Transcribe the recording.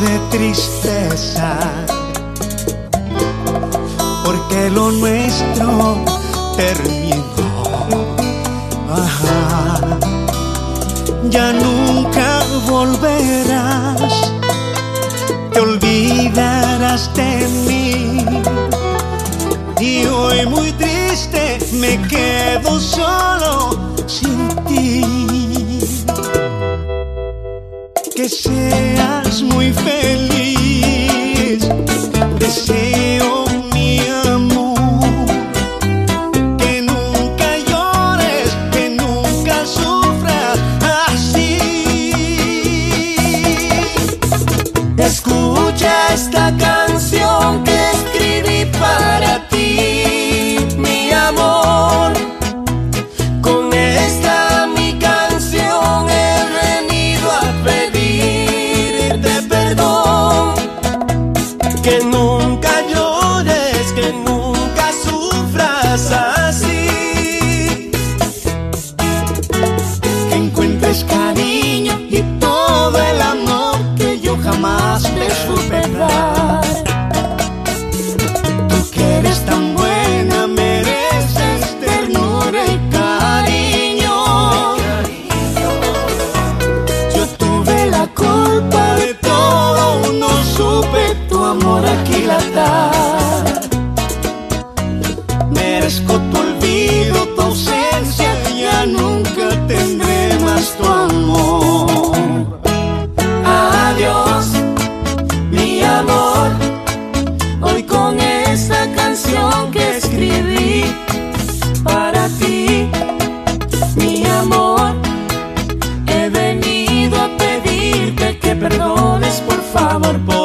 de tristeza, porque lo nuestro terminó. Ya nunca volverás, te olvidarás de mí. Y hoy muy triste me quedo solo sin ti. Que seas muy feliz, merezco tu olvido, tu ausencia, ya nunca tendré más tu amor. Adiós, mi amor, hoy con esta canción que escribí para ti, mi amor, he venido a pedirte que perdones por favor. Por